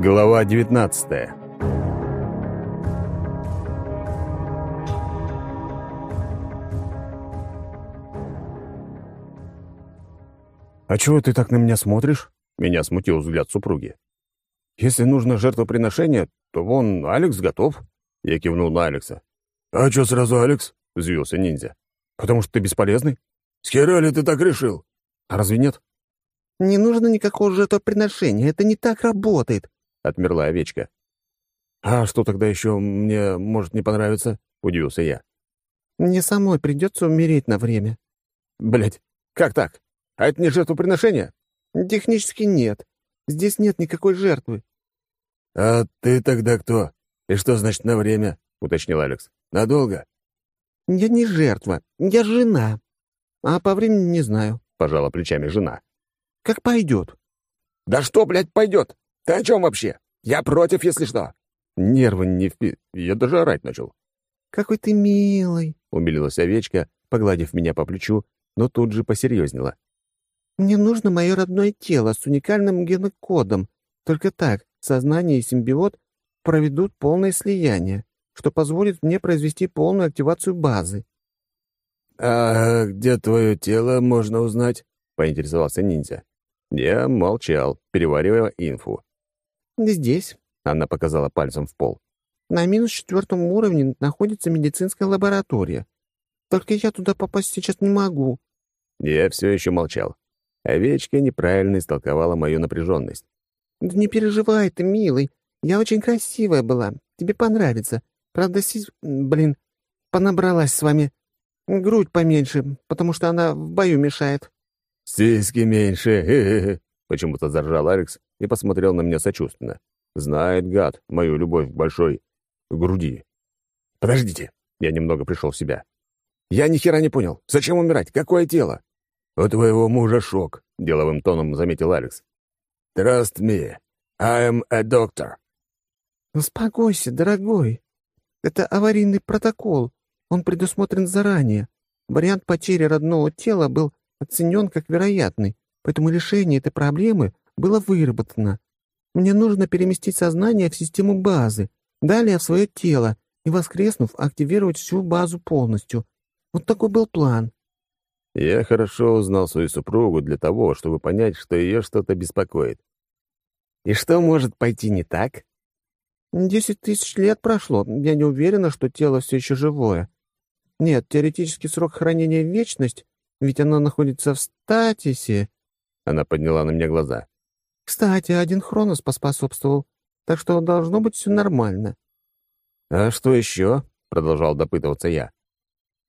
Глава 19 «А чего ты так на меня смотришь?» Меня смутил взгляд супруги. «Если нужно жертвоприношение, то вон Алекс готов». Я кивнул на Алекса. «А чё сразу Алекс?» — взвился ниндзя. «Потому что ты бесполезный». «С хера ли ты так решил?» «А разве нет?» «Не нужно никакого жертвоприношения, это не так работает», — отмерла овечка. «А что тогда еще мне может не понравиться?» — удивился я. «Мне самой придется умереть на время». Блять, как так? А это не жертвоприношение?» «Технически нет. Здесь нет никакой жертвы». «А ты тогда кто? И что значит на время?» — уточнил Алекс. «Надолго?» «Я не жертва, я жена. А по времени не знаю», — пожала плечами жена. «Как пойдет». «Да что, блядь, пойдет? Ты о чем вообще? Я против, если что». Нервы не впи... Я даже орать начал. «Какой ты милый», — умилилась овечка, погладив меня по плечу, но тут же посерьезнела. «Мне нужно мое родное тело с уникальным генокодом. Только так сознание и симбиот проведут полное слияние, что позволит мне произвести полную активацию базы». «А где твое тело можно узнать?» — поинтересовался ниндзя. Я молчал, переваривая инфу. «Здесь», — она показала пальцем в пол. «На минус четвертом уровне находится медицинская лаборатория. Только я туда попасть сейчас не могу». Я все еще молчал. Овечка неправильно истолковала мою напряженность. «Да не переживай ты, милый. Я очень красивая была. Тебе понравится. Правда, си... блин, понабралась с вами. Грудь поменьше, потому что она в бою мешает». «Сиськи меньше!» — почему-то заржал Алекс и посмотрел на меня сочувственно. Знает, гад, мою любовь к большой груди. «Подождите!» — я немного пришел в себя. «Я ни хера не понял. Зачем умирать? Какое тело?» «У твоего мужа шок», — деловым тоном заметил Алекс. «Trust me, I am a doctor». «Успокойся, дорогой. Это аварийный протокол. Он предусмотрен заранее. Вариант потери родного тела был оценен как вероятный, поэтому решение этой проблемы было выработано. Мне нужно переместить сознание в систему базы, далее в свое тело и, воскреснув, активировать всю базу полностью. Вот такой был план. Я хорошо узнал свою супругу для того, чтобы понять, что ее что-то беспокоит. И что может пойти не так? Десять тысяч лет прошло. Я не уверена, что тело все еще живое. Нет, теоретический срок хранения — вечность, ведь оно находится в статисе. Она подняла на меня глаза. Кстати, один Хронос поспособствовал, так что должно быть все нормально. «А что еще?» — продолжал допытываться я.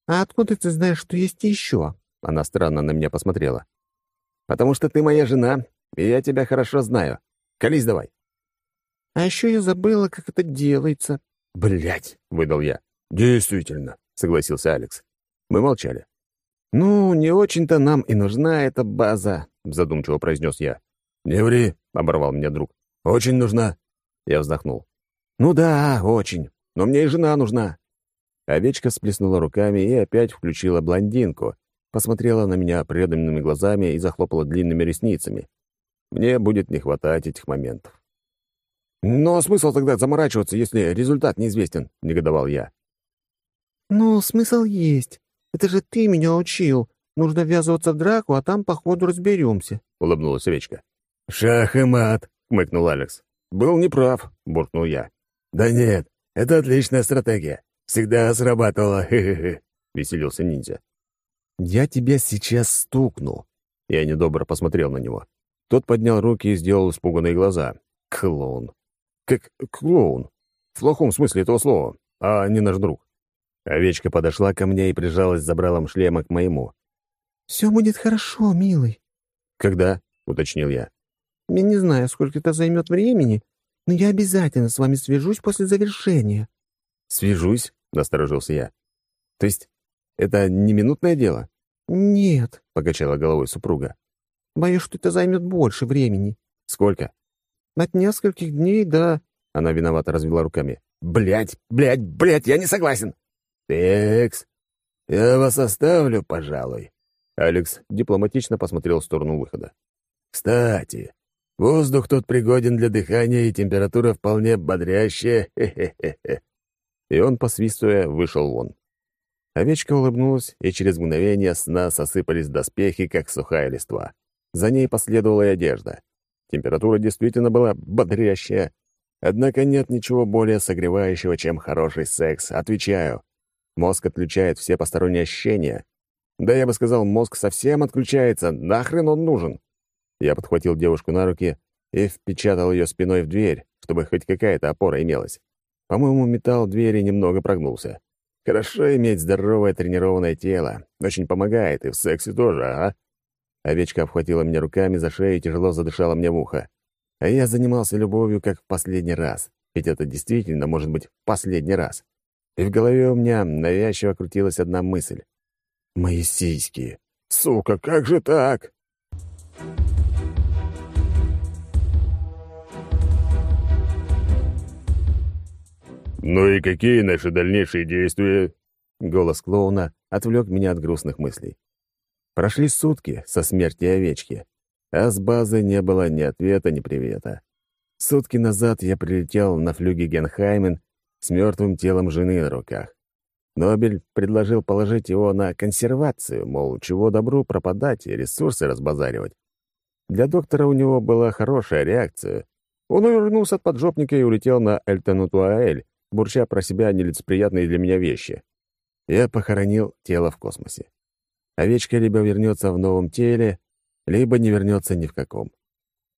«А откуда ты знаешь, что есть еще?» Она странно на меня посмотрела. «Потому что ты моя жена, и я тебя хорошо знаю. Колись давай». «А еще я забыла, как это делается». Блять, выдал я. «Действительно», — согласился Алекс. Мы молчали. «Ну, не очень-то нам и нужна эта база», — задумчиво произнес я. «Не ври», — оборвал меня друг. «Очень нужна». Я вздохнул. «Ну да, очень. Но мне и жена нужна». Овечка сплеснула руками и опять включила блондинку, посмотрела на меня преданными глазами и захлопала длинными ресницами. Мне будет не хватать этих моментов. «Но смысл тогда заморачиваться, если результат неизвестен?» — негодовал я. «Ну, смысл есть. Это же ты меня учил. Нужно ввязываться в драку, а там, по ходу, разберемся», — улыбнулась овечка. «Шах и мат», — хмыкнул Алекс. «Был неправ», — буркнул я. «Да нет, это отличная стратегия. Всегда срабатывала, хе-хе-хе», — веселился ниндзя. «Я тебя сейчас стукну». Я недобро посмотрел на него. Тот поднял руки и сделал испуганные глаза. Клоун. Как клоун. В плохом смысле этого слова, а не наш друг. Овечка подошла ко мне и прижалась забралом шлема к моему. «Все будет хорошо, милый». «Когда?» — уточнил я. «Я не знаю, сколько это займет времени, но я обязательно с вами свяжусь после завершения». «Свяжусь?» — насторожился я. «То есть это не минутное дело?» «Нет», — покачала головой супруга. «Боюсь, что это займет больше времени». «Сколько?» «От нескольких дней до...» Она виновато развела руками. «Блядь, блядь, блядь, я не согласен!» «Текс, я вас оставлю, пожалуй». Алекс дипломатично посмотрел в сторону выхода. «Кстати, Воздух тут пригоден для дыхания, и температура вполне бодрящая. Хе-хе-хе». И он, посвистывая, вышел вон. Овечка улыбнулась, и через мгновение с нас осыпались доспехи, как сухая листва. За ней последовала и одежда. Температура действительно была бодрящая. Однако нет ничего более согревающего, чем хороший секс. Отвечаю. Мозг отключает все посторонние ощущения. Да я бы сказал, мозг совсем отключается. Нахрен он нужен? Я подхватил девушку на руки и впечатал ее спиной в дверь, чтобы хоть какая-то опора имелась. По-моему, металл двери немного прогнулся. Хорошо иметь здоровое тренированное тело. Очень помогает, и в сексе тоже, а? Овечка обхватила меня руками за шею и тяжело задышала мне в ухо. А я занимался любовью как в последний раз. Ведь это действительно может быть последний раз. И в голове у меня навязчиво крутилась одна мысль. «Мои сиськи! Сука, как же так?» «Ну и какие наши дальнейшие действия?» Голос клоуна отвлек меня от грустных мыслей. Прошли сутки со смерти овечки, а с базы не было ни ответа, ни привета. Сутки назад я прилетел на флюге Генхаймен с мертвым телом жены на руках. Нобель предложил положить его на консервацию, мол, чего добру пропадать и ресурсы разбазаривать. Для доктора у него была хорошая реакция. Он увернулся от поджопника и улетел на Эльтенутуаэль, бурча про себя нелицеприятные для меня вещи. Я похоронил тело в космосе. Овечка либо вернется в новом теле, либо не вернется ни в каком.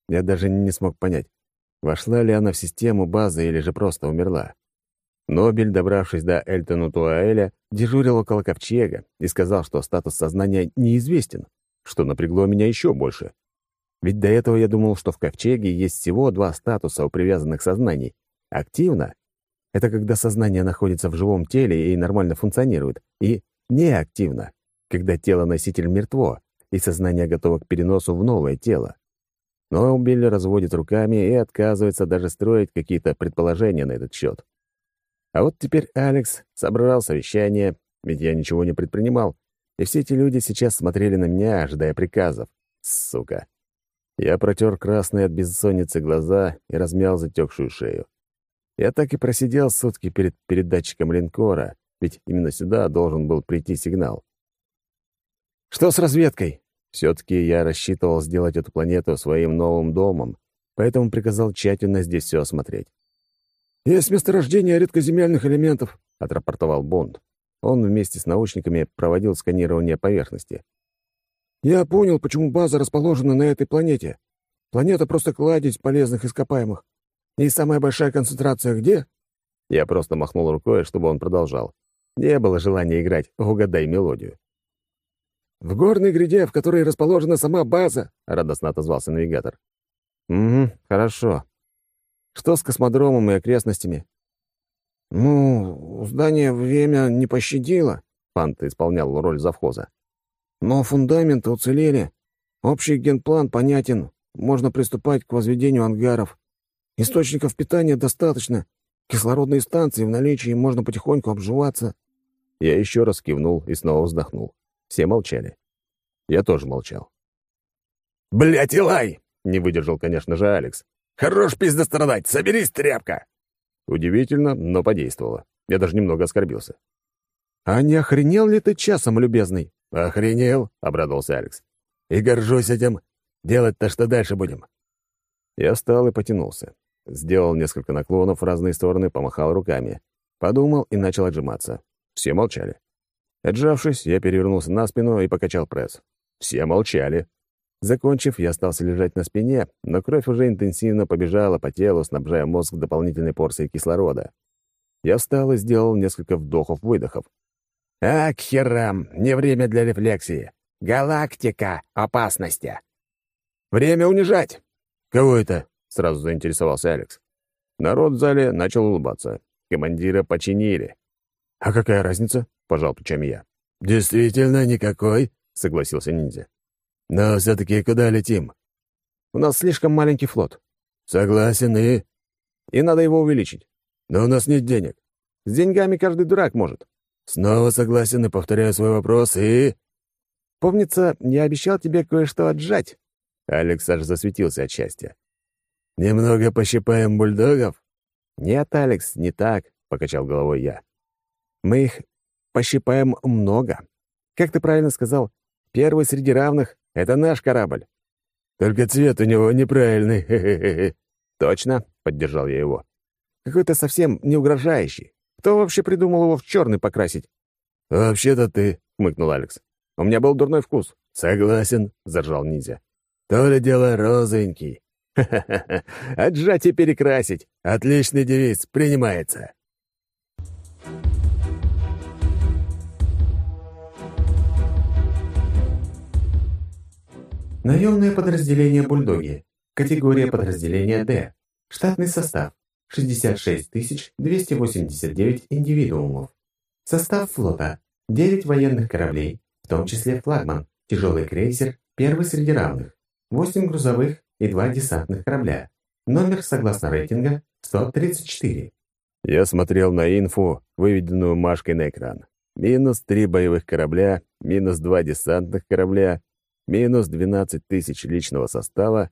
Я даже не смог понять, вошла ли она в систему базы или же просто умерла. Нобель, добравшись до Эльтона Туаэля, дежурил около ковчега и сказал, что статус сознания неизвестен, что напрягло меня еще больше. Ведь до этого я думал, что в ковчеге есть всего два статуса у привязанных сознаний. Активно — это когда сознание находится в живом теле и нормально функционирует, и неактивно, когда тело-носитель мертво, и сознание готово к переносу в новое тело. Но Билли разводит руками и отказывается даже строить какие-то предположения на этот счет. А вот теперь Алекс собрал совещание, ведь я ничего не предпринимал, и все эти люди сейчас смотрели на меня, ожидая приказов. Сука. Я протер красные от бессонницы глаза и размял затекшую шею. Я так и просидел сутки перед передатчиком линкора, ведь именно сюда должен был прийти сигнал. «Что с разведкой?» Все-таки я рассчитывал сделать эту планету своим новым домом, поэтому приказал тщательно здесь все осмотреть. «Есть месторождение редкоземельных элементов», — отрапортовал Бонд. Он вместе с научниками проводил сканирование поверхности. «Я понял, почему база расположена на этой планете. Планета просто кладезь полезных ископаемых. И самая большая концентрация где?» Я просто махнул рукой, чтобы он продолжал. Не было желания играть «Угадай мелодию». «В горной гряде, в которой расположена сама база», — радостно отозвался навигатор. «Угу, хорошо. Что с космодромом и окрестностями?» «Ну, здание время не пощадило», — Фанта исполнял роль завхоза. «Но фундаменты уцелели. Общий генплан понятен. Можно приступать к возведению ангаров. Источников питания достаточно. Кислородные станции в наличии, можно потихоньку обживаться». Я еще раз кивнул и снова вздохнул. Все молчали. Я тоже молчал. «Блядь, Илай!» — не выдержал, конечно же, Алекс. Хорош пиздострадать! Соберись, тряпка!» Удивительно, но подействовало. Я даже немного оскорбился. «А не охренел ли ты часом, любезный?» «Охренел», — обрадовался Алекс. «И горжусь этим. Делать-то что дальше будем?» Я встал и потянулся. Сделал несколько наклонов в разные стороны, помахал руками. Подумал и начал отжиматься. Все молчали. Отжавшись, я перевернулся на спину и покачал пресс. Все молчали. Закончив, я остался лежать на спине, но кровь уже интенсивно побежала по телу, снабжая мозг дополнительной порцией кислорода. Я встал и сделал несколько вдохов-выдохов. «А, к херам! Не время для рефлексии! Галактика опасности!» «Время унижать!» «Кого это?» — сразу заинтересовался Алекс. Народ в зале начал улыбаться. Командира починили. «А какая разница?» — пожал плечами я. «Действительно никакой», — согласился ниндзя. Но все-таки куда летим? У нас слишком маленький флот. Согласен, и... И надо его увеличить. Но у нас нет денег. С деньгами каждый дурак может. Снова согласен и повторяю свой вопрос, и... Помнится, я обещал тебе кое-что отжать. Алекс аж засветился от счастья. «Немного пощипаем бульдогов?» «Нет, Алекс, не так», — покачал головой я. «Мы их пощипаем много. Как ты правильно сказал, первый среди равных — это наш корабль». «Только цвет у него неправильный. Хе -хе -хе. «Точно», — поддержал я его. «Какой-то совсем не угрожающий. Кто вообще придумал его в черный покрасить?» «Вообще-то ты», — хмыкнул Алекс. «У меня был дурной вкус». «Согласен», — заржал Ниндзя. «То ли дело розовенький». «Ха-ха-ха! Отжать и перекрасить!» «Отличный девиз, принимается!» Наемное подразделение «Бульдоги». Категория подразделения «Д». Штатный состав. 66 289 индивидуумов. Состав флота. 9 военных кораблей, в том числе флагман, тяжелый крейсер, первый среди равных, 8 грузовых и 2 десантных корабля. Номер, согласно рейтинга, 134. Я смотрел на инфу, выведенную Машкой на экран. Минус 3 боевых корабля, минус 2 десантных корабля, минус 12 тысяч личного состава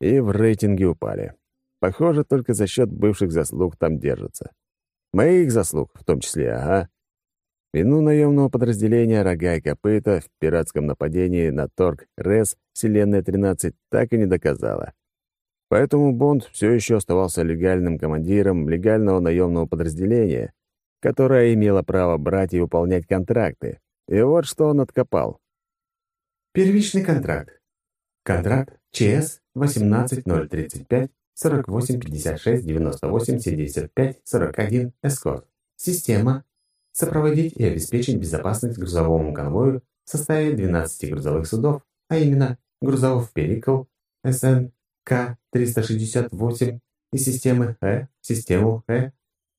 и в рейтинге упали. Похоже, только за счет бывших заслуг там держатся. Моих заслуг в том числе, ага. Вину наемного подразделения «Рога и копыта» в пиратском нападении на торг РЭС «Вселенная-13» так и не доказала. Поэтому Бонд все еще оставался легальным командиром легального наемного подразделения, которое имело право брать и выполнять контракты. И вот что он откопал. Первичный контракт. Контракт ЧС 18035 4856 98 75 41 Эскорт. Система сопроводить и обеспечить безопасность грузовому конвою в составе 12 грузовых судов, а именно грузовов «Перикл», СН, К-368 и системы Э, систему Э.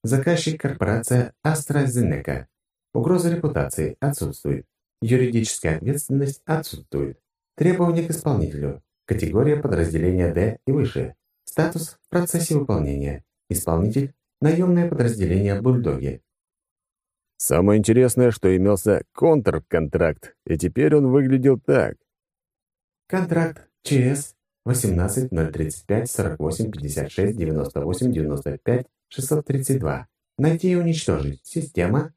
Заказчик – корпорация AstraZeneca. Угроза репутации отсутствует. Юридическая ответственность отсутствует. Требования к исполнителю. Категория подразделения D и выше. Статус в процессе выполнения. Исполнитель – наемное подразделение «Бульдоги». Самое интересное, что имелся контрконтракт, и теперь он выглядел так. Контракт ЧС 18035 48 56 98 95 632. Найти и уничтожить. Система.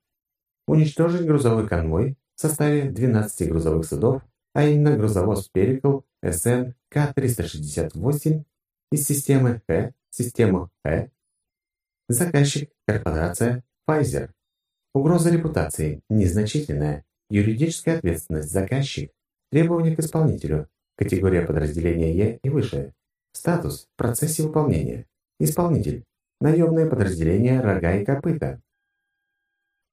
Уничтожить грузовой конвой в составе 12 грузовых судов, а именно грузовоз «Перикл» СН К-368 из системы Х, систему Х. Заказчик – корпорация Pfizer. Угроза репутации незначительная. Юридическая ответственность заказчик. Требования к исполнителю. Категория подразделения Е и выше. Статус в процессе выполнения. Исполнитель. Наемное подразделение «Рога и копыта».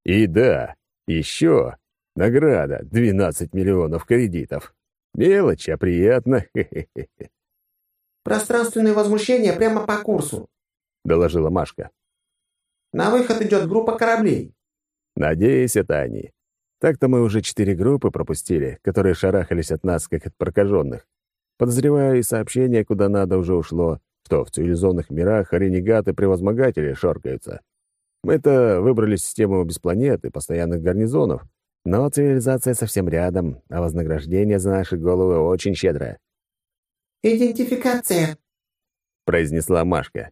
И да, еще награда 12 миллионов кредитов. Мелочь, а приятно. «Пространственное возмущение прямо по курсу», — доложила Машка. «На выход идет группа кораблей». Надеюсь, это они. Так-то мы уже четыре группы пропустили, которые шарахались от нас, как от прокаженных. Подозреваю, и сообщение куда надо уже ушло, что в цивилизованных мирах ренегаты-превозмогатели шоркаются. Мы-то выбрали систему без планет и постоянных гарнизонов, но цивилизация совсем рядом, а вознаграждение за наши головы очень щедрое. «Идентификация», — произнесла Машка.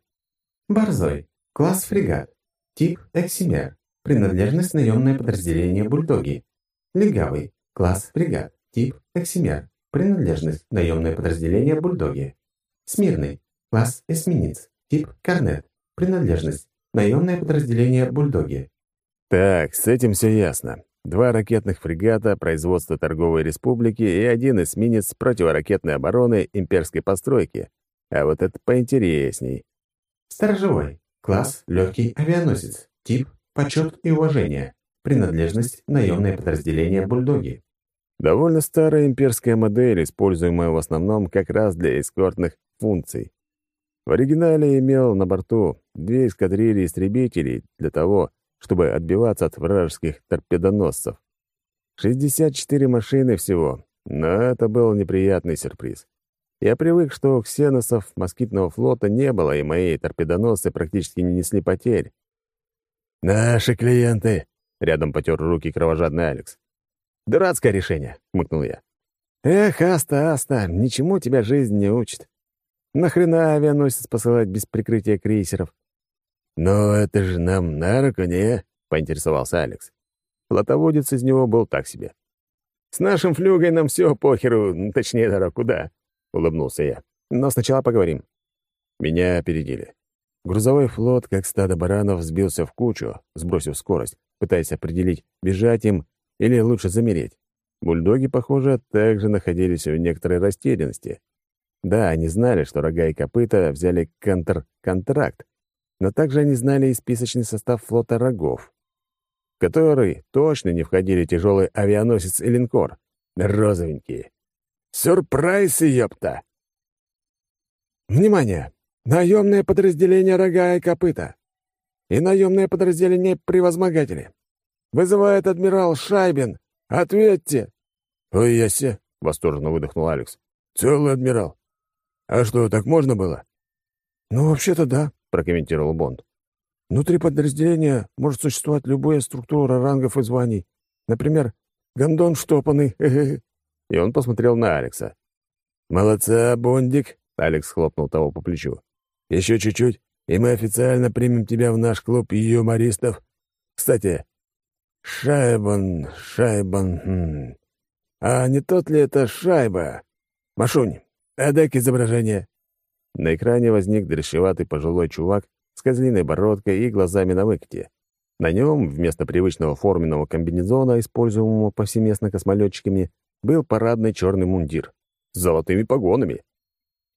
«Борзой. Класс фрегат. Тип Эксимер. Принадлежность наемное подразделение «Бульдоги». Легавый. Класс фрегат. Тип Эксимер. Принадлежность наемное подразделение «Бульдоги». Смирный. Класс эсминец. Тип Корнет. Принадлежность наемное подразделение «Бульдоги». Так, с этим все ясно. Два ракетных фрегата производства Торговой Республики и один эсминец противоракетной обороны имперской постройки. А вот это поинтересней. Сторожевой. Класс легкий авианосец. Тип почет и уважение. Принадлежность наемное подразделение «Бульдоги». Довольно старая имперская модель, используемая в основном как раз для эскортных функций. В оригинале имел на борту две эскадрильи истребителей для того, чтобы отбиваться от вражеских торпедоносцев. 64 машины всего, но это был неприятный сюрприз. Я привык, что у ксеносов москитного флота не было, и мои торпедоносцы практически не несли потерь. «Наши клиенты!» — рядом потер руки кровожадный Алекс. «Дурацкое решение!» — хмыкнул я. «Эх, Аста, Аста, ничему тебя жизнь не учит». Нахрена авианосец посылать без прикрытия крейсеров? «Но это же нам на руку, не?» — поинтересовался Алекс. Флотоводец из него был так себе. «С нашим флюгой нам все похеру, точнее, дорог куда?» — улыбнулся я. «Но сначала поговорим». Меня опередили. Грузовой флот, как стадо баранов, сбился в кучу, сбросив скорость, пытаясь определить, бежать им или лучше замереть. Бульдоги, похоже, также находились в некоторой растерянности. Да, они знали, что рога и копыта взяли контр-контракт, но также они знали и списочный состав флота рогов, в который точно не входили тяжелый авианосец и линкор, розовенькие. Сюрприз, ёпта! Внимание! Наемное подразделение рога и копыта и наемное подразделение превозмогатели. Вызывает адмирал Шайбин. Ответьте!» «Ой, ясе!» — восторженно выдохнул Алекс. «Целый адмирал. А что, так можно было?» «Ну, вообще-то да», — прокомментировал Бонд. «Внутри подразделения может существовать любая структура рангов и званий. Например, гондон штопанный. И он посмотрел на Алекса. «Молодца, Бондик!» — Алекс хлопнул того по плечу. «Еще чуть-чуть, и мы официально примем тебя в наш клуб юмористов. Кстати, Шайбан, Шайбан... Хм. А не тот ли это Шайба? Машунь, отдай изображение». На экране возник дрещеватый пожилой чувак с козлиной бородкой и глазами на выкате. На нем вместо привычного форменного комбинезона, используемого повсеместно космолетчиками, был парадный черный мундир с золотыми погонами.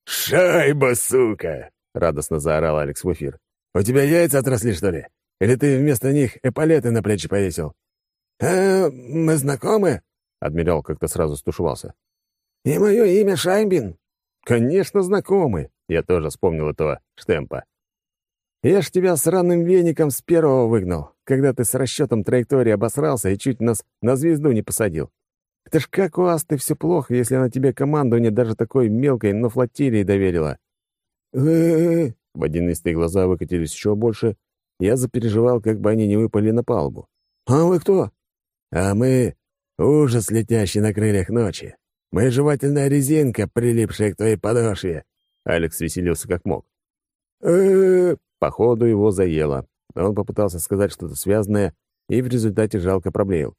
«Шайба, сука!» — радостно заорал Алекс в эфир. «У тебя яйца отросли, что ли? Или ты вместо них эполеты на плечи повесил?» «Э, мы знакомы?» — адмирал как-то сразу стушевался. «И мое имя Шайбин». «Конечно, знакомы!» — я тоже вспомнил этого штемпа. «Я ж тебя с ранным веником с первого выгнал, когда ты с расчетом траектории обосрался и чуть нас на звезду не посадил. Это ж как у Асты все плохо, если она тебе командование даже такой мелкой, но флотилии доверила. Водянистые глаза выкатились еще больше. Я запереживал, как бы они не выпали на палубу. «А вы кто?» «А мы — ужас, летящий на крыльях ночи. Мы — жевательная резинка, прилипшая к твоей подошве». Алекс веселился как мог. э Походу его заело. Он попытался сказать что-то связанное и в результате жалко проблеял.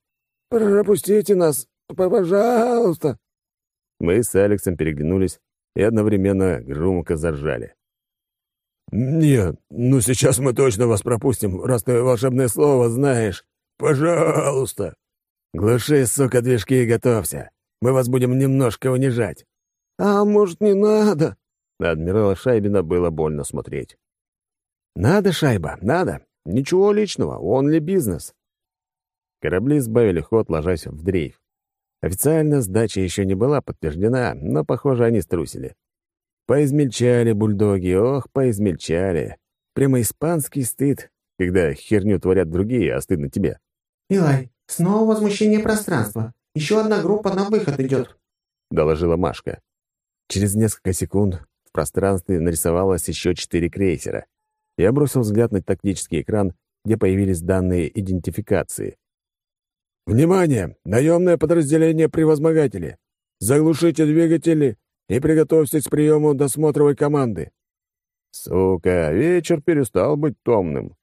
«Пропустите нас, пожалуйста!» Мы с Алексом переглянулись и одновременно громко заржали. «Нет, ну сейчас мы точно вас пропустим, раз ты волшебное слово знаешь. Пожалуйста!» «Глуши, сука, движки и готовься. Мы вас будем немножко унижать». «А может, не надо?» На адмирала Шайбина было больно смотреть. «Надо, Шайба, надо. Ничего личного, он ли бизнес?» Корабли сбавили ход, ложась в дрейф. Официально сдача еще не была подтверждена, но, похоже, они струсили. Поизмельчали бульдоги, ох, поизмельчали. Прямо испанский стыд, когда херню творят другие, а стыдно тебе. «Илай, снова возмущение пространства. Еще одна группа на выход идет», — доложила Машка. Через несколько секунд в пространстве нарисовалось еще четыре крейсера. Я бросил взгляд на тактический экран, где появились данные идентификации. «Внимание! Наемное подразделение превозмогатели! Заглушите двигатели и приготовьтесь к приему досмотровой команды». Сука, вечер перестал быть томным.